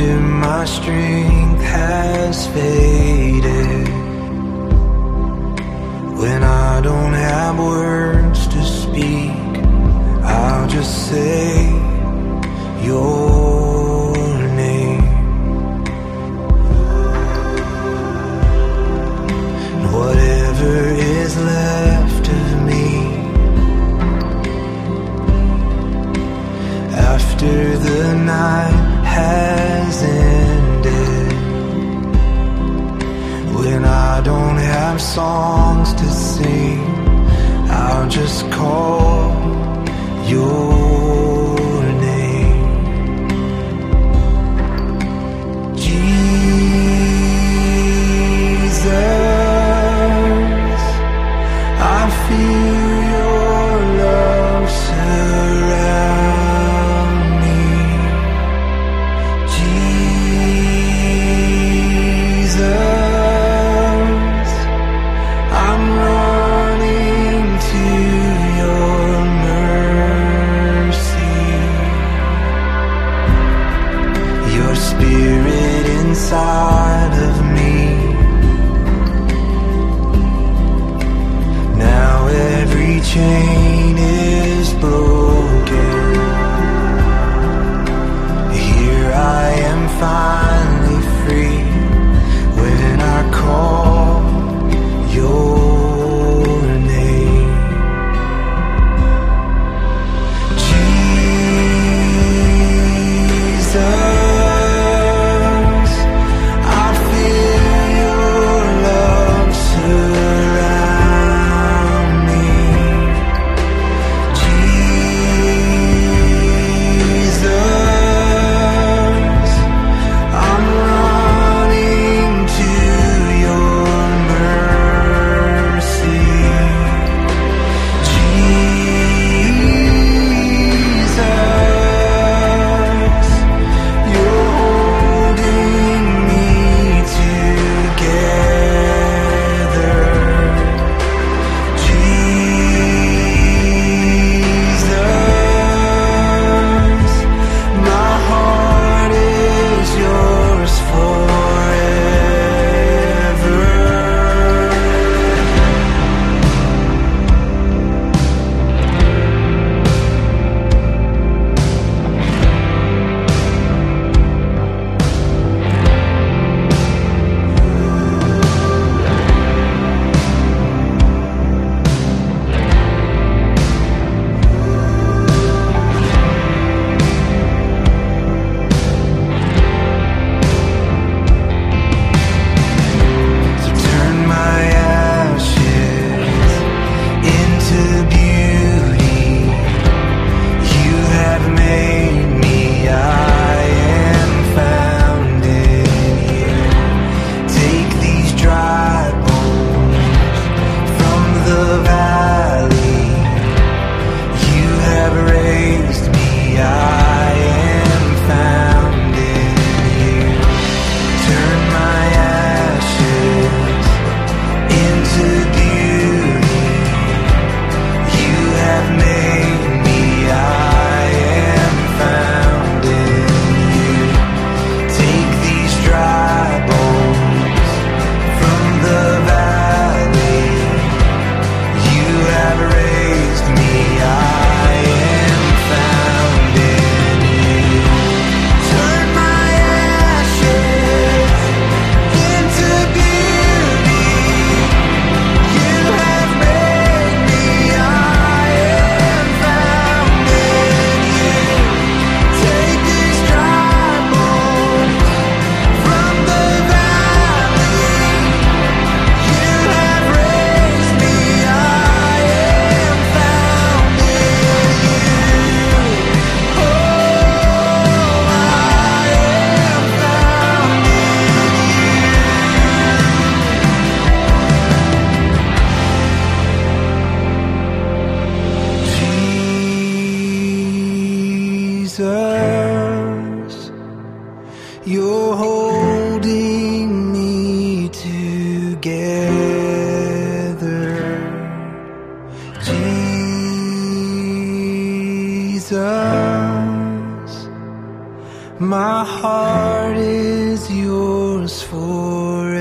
after my strength has faded. When I don't have words to speak, I'll just say your name. Whatever is left songs to sing, I'll just call your part of me. Now every change. Jesus, you're holding me together. Jesus, my heart is yours forever.